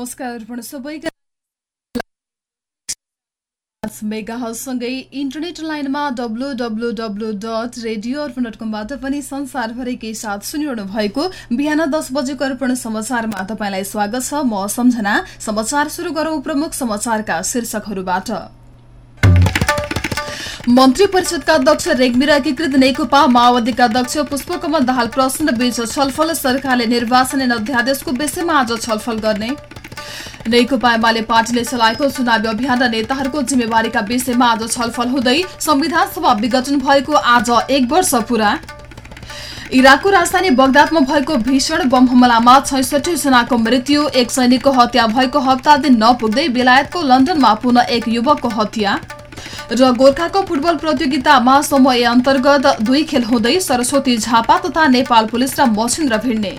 नमस्कार अर्पण सबैका मेगासँगै इन्टरनेट लाइनमा W W W dot radio Arpan dot कमबाट पनि संसारभरिकै साथ सुनिरहनु भएको बिहान दस बजेको अर्पण समाचारमा तपाईँलाई स्वागत छ। म सम्झना। समाचार सुरु गरौं प्रमुख समाचारका शीर्षकहरूबाट। मन्त्री परिषदका अध्यक्ष रेग्मी र एकीकृत नेकपा माओवादीका अध्यक्ष पुष्पकमल दाहाल प्रचण्ड बीच छलफल सरकारले निर्वाचन अध्यादेशको विषयमा आज छलफल गर्ने। नेकपा एमाले पार्टीले चलाएको चुनावी अभियान र नेताहरूको जिम्मेवारीका विषयमा आज छलफल हुँदै संविधान सभा विघटन भएको आज एक वर्ष पूरा। इराकको राजधानी बगदादमा भएको भीषण बम हमलामा छैसठी जनाको मृत्यु एक सैनिकको हत्या भएको हप्ता दिन नपुग्दै बेलायतको लन्डनमा पुनः एक युवकको हत्या। र गोर्खाको फुटबल प्रतियोगितामा समूह अन्तर्गत दुई खेल हुँदै सरस्वती झापा तथा नेपाल पुलिस र मसिन्द्र भिड्ने।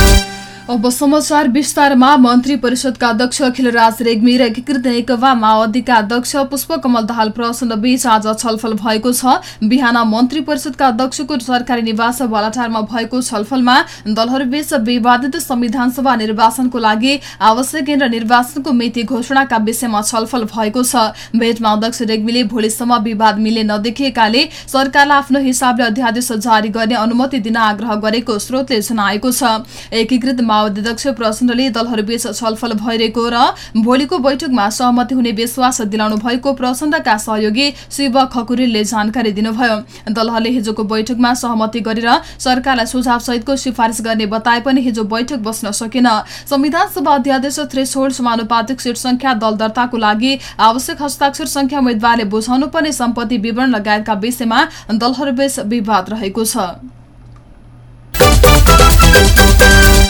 अब समाचार विस्तारमा मन्त्री परिषदका अध्यक्ष अखिलराज रेग्मी र एकीकृत नेकपा माओवादीका अध्यक्ष पुष्पकमल दाहाल प्रचण्ड बीच आज छलफल भएको छ। बिहान मन्त्री परिषदका अध्यक्षको सरकारी निवास बालाटारमा भएको छलफलमा दलहरूबीच विवादित संविधान सभा निर्वाचनको लागि आवश्यक केन्द्र निर्वाचनको मिति घोषणाका विषयमा छलफल भएको छ। भेटमा अध्यक्ष रेग्मीले भोलिसम्म विवाद मिले नदेखिएकाले सरकारलाई आफ्नो हिसाबले अध्यादेश जारी गर्ने अनुमति दिन आग्रह गरेको स्रोतले जनाएको छ। एकीकृत अध्यक्ष प्रचण्डले दलहरूबीच छलफल भइरहेको र भोलिको बैठकमा सहमति हुने विश्वास दिलाउनु भएको प्रचण्डका सहयोगी शिव खकुरेलले जानकारी दिनुभयो। दलहरूले हिजोको बैठकमा सहमति गरेर सरकारलाई सुझाव सहितको सिफारिस गर्ने बताए पनि हिजो बैठक बस्न सकेन। संविधान सभा अध्यादेश थ्रेसोल्ड समानुपातिक सीट संख्या दल दर्ताको लागि आवश्यक हस्ताक्षर संख्या उम्मेद्वारले बुझाउनु पर्ने सम्पत्ति विवरण लगायतका विषयमा दलहरूबीच विवाद रहेको छ।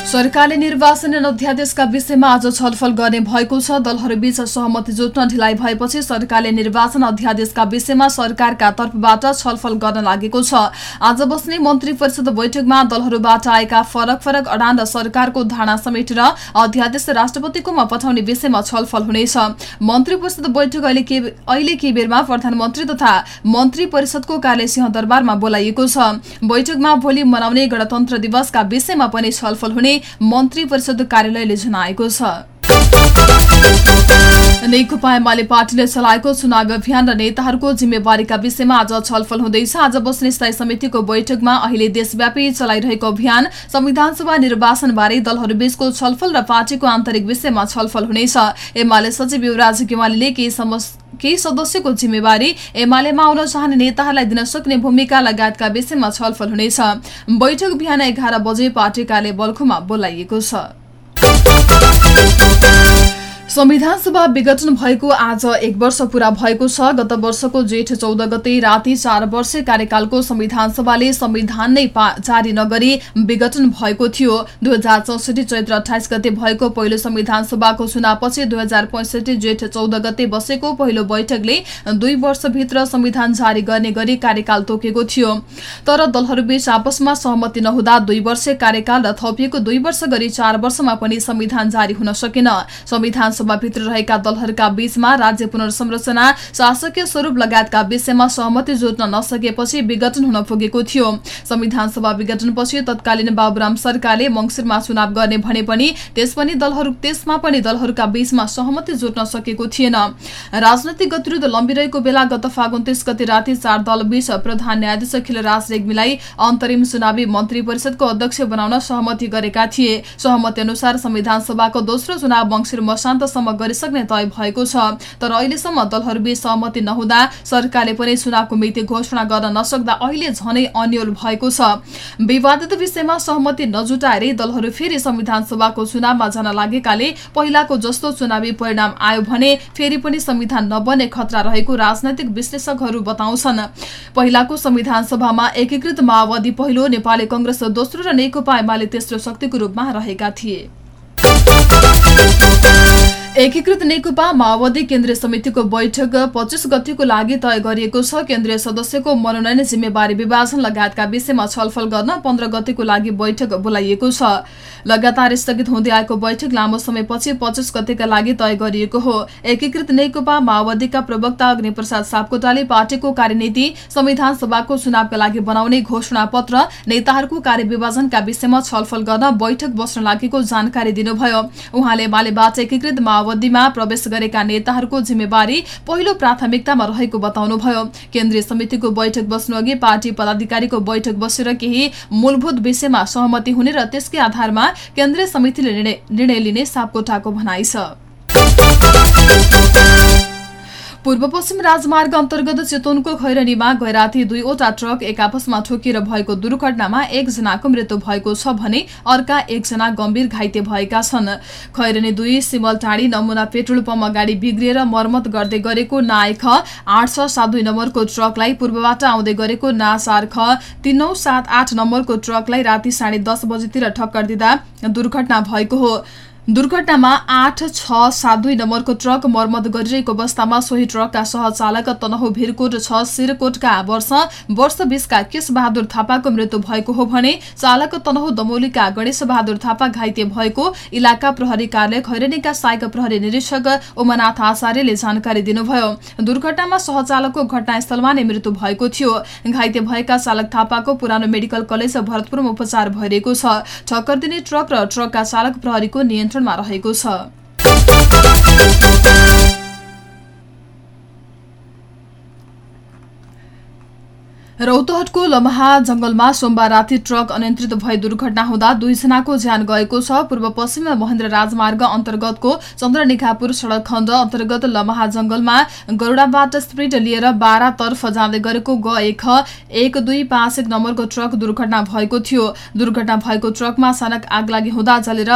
सरकारले निर्वाचन अध्यादेशका विषयमा आज छलफल गर्ने भएको छ। दलहरूबीच सहमति जुट्न ढिलाइ भएपछि सरकारले निर्वाचन अध्यादेशका विषयमा सरकारका तर्फबाट छलफल गर्न लागेको छ। आज बस्ने मन्त्री परिषद बैठकमा दलहरूबाट आएका फरक फरक अडान र सरकारको धारणा समेटेर अध्यादेश राष्ट्रपतिकोमा पठाउने विषयमा छलफल हुनेछ। मन्त्री परिषद बैठक अहिले केही बेरमा प्रधानमन्त्री तथा मन्त्री परिषदको कार्य सिंहदरबारमा बोलाइएको छ। बैठकमा भोलि मनाउने गणतन्त्र दिवसका विषयमा पनि छलफल हुने मन्त्री परिषद कार्यालयले जनाएको छ। नेकपा एमाले पार्टीले चलाएको चुनावी अभियान र नेताहरूको जिम्मेवारीका विषयमा आज छलफल हुँदैछ। आज बस्ने स्थायी समितिको बैठकमा अहिले देशव्यापी चलाइरहेको अभियान संविधान सभा निर्वाचन बारे दलहरूबीचको छलफल र पार्टीको आन्तरिक विषयमा छलफल हुनेछ। एमाले सचिव युवराज गेवालीले केही केही सदस्यको जिम्मेवारी एमालेमा आउन चाहने नेताहरूलाई दिन सक्ने भूमिका लगायतका विषयमा छलफल हुनेछ। बैठक बिहान एघार बजे पार्टी कार्य बल्खुमा बोलाइएको छ। संविधान सभा विघटन भएको आज एक वर्ष पूरा भएको छ। गत वर्षको जेठ चौध गते राति चार वर्ष कार्यकालको संविधान सभाले संविधान नै जारी नगरी विघटन भएको थियो। दुई हजार चौसठी चैत्र अठाइस गते भएको पहिलो संविधान सभाको चुनावपछि दुई हजार पैंसठी जेठ चौध गते बसेको पहिलो बैठकले दुई वर्षभित्र संविधान जारी गर्ने गरी कार्यकाल तोकेको थियो। तर दलहरूबीच आपसमा सहमति नहुँदा दुई वर्ष कार्यकाल र थपिएको दुई वर्ष गरी चार वर्षमा पनि संविधान जारी हुन सकेन। संविधान सभाभित्र रहेका दलहरूका बीचमा राज्य पुनर्संरचना शासकीय स्वरूप लगायतका विषयमा सहमति जुट्न नसकेपछि विघटन हुन पुगेको थियो। संविधान सभा विघटनपछि तत्कालीन बाबुराम सरकारले मंगिरमा चुनाव गर्ने भने पनि त्यस पनि दलहरू त्यसमा पनि दलहरूका बीचमा सहमति जुट्न सकेको थिएन। राजनैतिक गतिरोध लम्बिरहेको बेला गत फागुन तीस गति राति चार दलबीच प्रधान न्यायाधीश खिलराज रेग्मीलाई अन्तरिम चुनावी मन्त्री परिषदको अध्यक्ष बनाउन सहमति गरेका थिए। सहमति अनुसार संविधान सभाको दोस्रो चुनाव मंगिर मसान्त सम्म गरिसक्ने तय भएको छ। तर अहिलेसम्म दलहरूबीच सहमति नहुँदा सरकारले पनि चुनावको मिति घोषणा गर्न नसक्दा अहिले झनै अन्यल भएको छ। विवादित विषयमा सहमति नजुटाएरै दलहरू फेरि संविधान सभाको चुनावमा जान लागेकाले पहिलाको जस्तो चुनावी परिणाम आयो भने फेरि पनि संविधान नबन्ने खतरा रहेको राजनैतिक विश्लेषकहरू बताउँछन्। पहिलाको संविधान सभामा एकीकृत माओवादी पहिलो नेपाली कंग्रेस दोस्रो र नेकपा एमाले तेस्रो शक्तिको रूपमा रहेका थिए। एकीकृत नेकपा माओवादी केन्द्रीय समितिको बैठक पच्चिस गतिको लागि तय गरिएको छ। केन्द्रीय सदस्यको मनोनयन जिम्मेवारी विभाजन लगायतका विषयमा छलफल गर्न पन्ध्र गतिको लागि बैठक बोलाइएको छ। लगातार स्थगित हुँदै आएको बैठक लामो समयपछि पच्चिस गतिका लागि तय गरिएको हो। एकीकृत नेकपा माओवादीका प्रवक्ता अग्निप्रसाद सापकोटाले पार्टीको कार्यनीति संविधान सभाको चुनावका लागि बनाउने घोषणा पत्र नेताहरूको कार्यविभाजनका विषयमा छलफल गर्न बैठक बस्न लागेको जानकारी दिनुभयो। उहाँले मालेबाट एकीकृत माओवादीमा प्रवेश गरेका नेताहरूको जिम्मेवारी पहिलो प्राथमिकतामा रहेको बताउनुभयो। केन्द्रीय समितिको बैठक बस्नु अघि पार्टी पदाधिकारीको बैठक बसेर केही मूलभूत विषयमा सहमति हुने र त्यसकै आधारमा केन्द्रीय समितिले निर्णय लिने सापकोटाको भनाइ छ। पूर्व पश्चिम राजमार्ग अन्तर्गत चितवनको खैरनीमा गैराती दुईवटा ट्रक एक आपसमा ठोकिएर भएको दुर्घटनामा एकजनाको मृत्यु भएको छ भने अर्का एकजना गम्भीर घाइते भएका छन्। खैरनी दुई सिमलटाँडी नमुना पेट्रोल पम्प अगाडि बिग्रिएर मर्मत गर्दै गरेको नायक आठ छ सात दुई नम्बरको ट्रकलाई पूर्वबाट आउँदै गरेको ना चार ख तीन नौ सात आठ नम्बरको ट्रकलाई राति साढे दस बजीतिर ठक्कर दिँदा दुर्घटना भएको हो। दुर्घटनामा आठ छ सात दुई नम्बरको ट्रक मर्मत गरिरहेको अवस्थामा सोही ट्रकका सहचालक तनहु भिरकोट छ सिरकोटका वर्ष वर्ष बीसका केश बहादुर थापाको मृत्यु भएको हो भने चालक तनहु दमोलीका गणेश बहादुर थापा घाइते भएको इलाका प्रहरी कार्यालय खैरेनीका सहायक प्रहरी निरीक्षक उमानाथ आचार्यले जानकारी दिनुभयो। दुर्घटनामा सहचालकको घटनास्थलमा नै मृत्यु भएको थियो। घाइते भएका चालक थापाको पुरानो मेडिकल कलेज भरतपुरमा उपचार भइरहेको छ। ठक्कर दिने ट्रक र ट्रकका चालक प्रहरीको नियन्त्रण नियन्त्रणमा रहेको छ रौतहटको लमहा जंगलमा सोमबार राति ट्रक अनियन्त्रित भई दुर्घटना हुँदा दुईजनाको ज्यान गएको छ पूर्व पश्चिम महेन्द्र राजमार्ग अन्तर्गतको चन्द्रनिखापुर सड़क खण्ड अन्तर्गत लमहा जंगलमा गरुडाबाट स्प्रिट लिएर बाह्रतर्फ जाँदै गरेको ग एक एक दुई पाँच एक नम्बरको ट्रक दुर्घटना भएको थियो दुर्घटना भएको ट्रकमा अचानक आग लागि हुँदा जलेर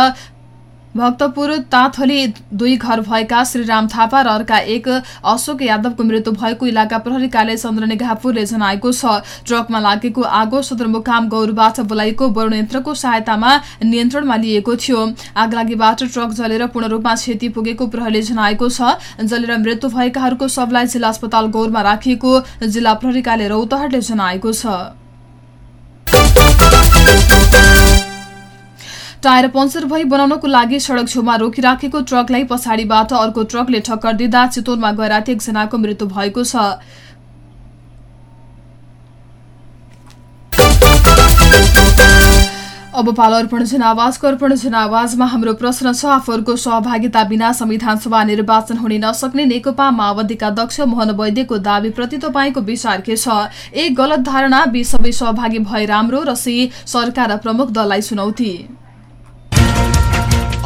भक्तपुर ताथली दुई घर भएका श्रीराम थापा र अर्का एक अशोक यादवको मृत्यु भएको इलाका प्रहरी कार्यालय चन्द्रनिघापुरले जनाएको छ। ट्रकमा लागेको आगो सदरमुकाम गौरबाट बोलाइएको यन्त्रको सहायतामा नियन्त्रणमा लिएको थियो। आगलागीबाट ट्रक जलेर पूर्ण रूपमा क्षति पुगेको प्रहरीले जनाएको छ। जलेर मृत्यु भएकाहरूको सबलाई जिल्ला अस्पताल गौरमा राखिएको जिल्ला प्रहरी कार्यालय रौतहटले जनाएको छ। टायर पञ्चर भई बनाउनको लागि सड़क छेउमा रोकिराखेको ट्रकलाई पछाडिबाट अर्को ट्रकले ठक्कर दिँदा चितवनमा गएर एकजनाको मृत्यु भएको छ। अब पालो अर्पण जनावाजको अर्पण जनावाजमा हाम्रो प्रश्न छ आफूहरूको सहभागिता बिना संविधान सभा निर्वाचन हुन नसक्ने नेकपा माओवादीका अध्यक्ष मोहन वैद्यको दावीप्रति तपाईँको विचार के छ? एक गलत धारणा बी सबै सहभागी भए राम्रो र सी सरकार प्रमुख दललाई चुनौती।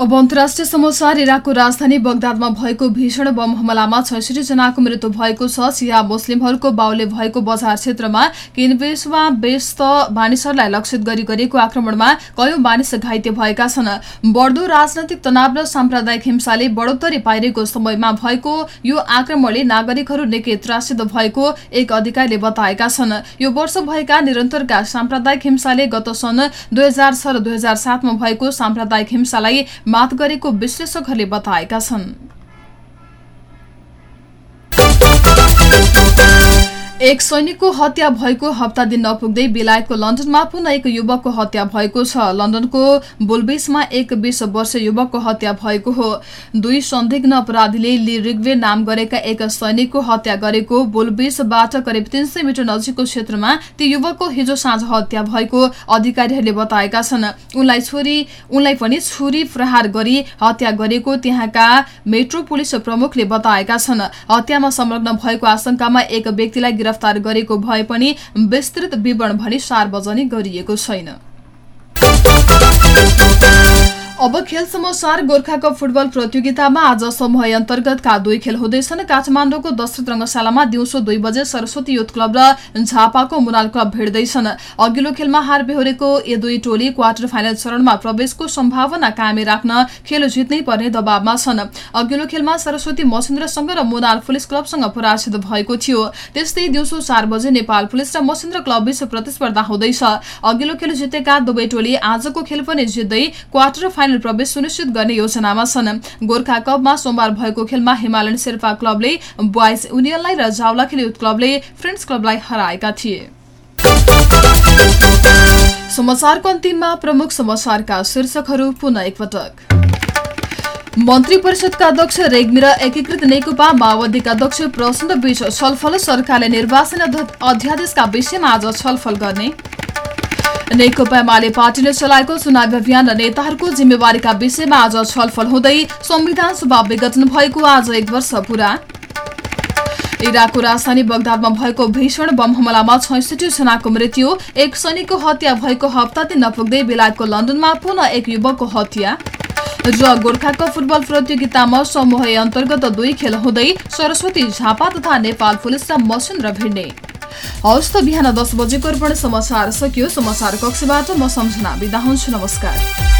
अब अन्तर्राष्ट्रिय समाचार इराकको राजधानी बगदादमा भएको भीषण बम हमलामा छैसठी जनाको मृत्यु भएको छ। सिया मुस्लिमहरूको बाउले भएको बजार क्षेत्रमा किनबेसमा व्यस्त मानिसहरूलाई लक्षित गरी गरेको आक्रमणमा कयौं मानिस घाइते भएका छन्। बढ्दो राजनैतिक तनाव र साम्प्रदायिक हिंसाले बढोत्तरी पाइरहेको समयमा भएको यो आक्रमणले नागरिकहरू निकै त्रासित भएको एक अधिकारीले बताएका छन्। यो वर्ष भएका निरन्तरका साम्प्रदायिक हिंसाले गत सन् दुई हजार छ र दुई हजार सातमा भएको साम्प्रदायिक हिंसालाई शुरूआत गरेको विश्लेषकहरूले बताएका छन्। एक सैनिकको हत्या भएको हप्ता दिन नपुग्दै बेलायतको लन्डनमा पुनः एक युवकको हत्या भएको छ। लन्डनको बुलबेसमा एक बीस वर्षीय युवकको हत्या भएको हो। दुई संदिग्ध अपराधीले ली रिग्वे नाम गरेका एक सैनिकको हत्या गरेको बुलबेसबाट करिब तीन सय मिटर नजिकको क्षेत्रमा ती युवकको हिजो साँझ हत्या भएको अधिकारीहरूले बताएका छन्। उनलाई छोरी उनलाई पनि छुरी प्रहार गरी हत्या गरेको त्यहाँका मेट्रो पुलिस प्रमुखले बताएका छन्। हत्यामा संलग्न भएको आशंकामा एक व्यक्तिलाई गिरफ्तार गरेको भए पनि विस्तृत विवरण भने सार्वजनिक गरिएको छैन। अब खेल समाचार गोर्खा कप फुटबल प्रतियोगितामा आज समूह अन्तर्गतका दुई खेल हुँदैछन्। काठमाडौँको दशरथ रङ्गशालामा दिउँसो दुई बजे सरस्वती युथ क्लब र झापाको मुनाल क्लब भेट्दैछन् अघिल्लो खेलमा हार बेहोरेको ये दुई टोली क्वार्टर फाइनल चरणमा प्रवेशको सम्भावना कायमै राख्न खेल जित्नै पर्ने दबावमा छन्। अघिल्लो खेलमा सरस्वती मसिन्द्रसँग र मुनाल पुलिस क्लबसँग पराजित भएको थियो। त्यस्तै दिउँसो चार बजे नेपाल पुलिस र मसिन्द्र क्लबबीच प्रतिस्पर्धा हुँदैछ। अघिल्लो खेल जितेका दुवै टोली आजको खेल पनि जित्दै क्वार्टर फाइनल प्रवेश सुनिश्चित गर्ने योजनामा छन्। गोर्खा कपमा सोमबार भएको खेलमा हिमालयन शेर्पा क्लबले बोइज युनियनलाई र जावलाखेल युथ क्लबले फ्रेन्ड्स क्लबलाई हराएका थिए। मन्त्री परिषदका अध्यक्ष रेग्मी र एकीकृत नेकपा माओवादीका अध्यक्ष प्रचण्ड बीच छलफल सरकारले निर्वाचन अध्यादेशका विषयमा आज छलफल गर्ने। नेकपा एमाले पार्टीले चलाएको चुनावी अभियान र नेताहरूको जिम्मेवारीका विषयमा आज छलफल हुँदै संविधान सभा विघटन भएको आज एक वर्ष पूरा। इराकको राजधानी बगदादमा भएको भीषण बम हमलामा छैसठी जनाको मृत्यु एक सैनिकको हत्या भएको हप्ता दिन नपुग्दै बेलायतको लन्डनमा पुनः एक युवकको हत्या। र गोर्खाको फुटबल प्रतियोगितामा समूह अन्तर्गत दुई खेल हुँदै सरस्वती झापा तथा नेपाल पुलिस र मसिन्द्र भिड्ने हवस् त बिहान दस बजेको अर्पण समाचार सकियो। समाचार कक्षबाट म सम्झना बिदा हुन्छु नमस्कार।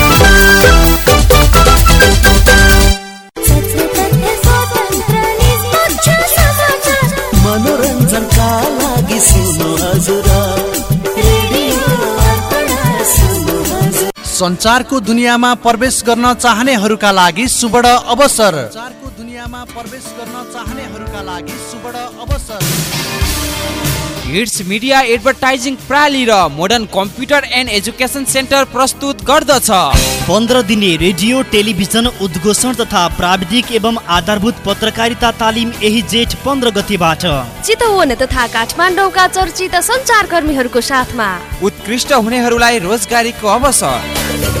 संचारको दुनियाँमा प्रवेश गर्न चाहनेहरूका लागि सुवर्ण अवसर संचारको दुनियाँमा प्रवेश गर्न चाहनेहरूका लागि सुवर्ण अवसर हिट्स मिडिया एडभर्टाइजिङ प्राली र modern computer and education centre प्रस्तुत गर्दछ। पन्ध्र दिने रेडियो टेलिभिजन उद्घोषण तथा प्राविधिक एवं आधारभूत पत्रकारिता तालिम यही जेठ पन्ध्र गतिबाट। चितवन तथा काठमाडौँका चर्चित सञ्चारकर्मीहरूको साथमा। उत्कृष्ट हुनेहरूलाई रोजगारीको अवसर।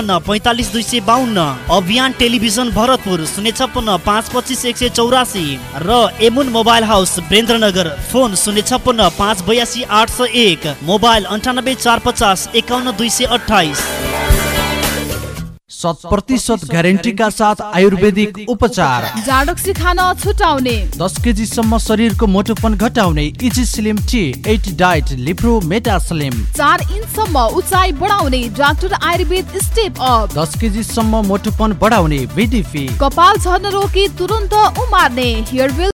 पैँतालिस दुई सय बाहन्न अभियान टेलिभिजन भरतपुर शून्य छप्पन्न पाँच पच्चिस एक सय चौरासी र एमुन मोबाइल हाउस बेन्द्रनगर फोन शून्य छप्पन्न पाँच बयासी आठ सय एक मोबाइल अन्ठानब्बे चार पचास एकाउन्न दुई सय अठाइस शत प्रतिशत ग्यारेन्टीका साथ आयुर्वेदिक उपचार। जाडक्सी खान छुटाउने। दस केजीसम्म शरीरको मोटोपन घटाउने easy slim T eight diet लिप्रो मेटा स्लिम। चार इन्चसम्म उचाइ बढाउने डाक्टर आयुर्वेद स्टेप अप। दस केजीसम्म मोटोपन बढाउने बिडिपी कपाल झर्न रोकी तुरन्त उमार्ने। हेयर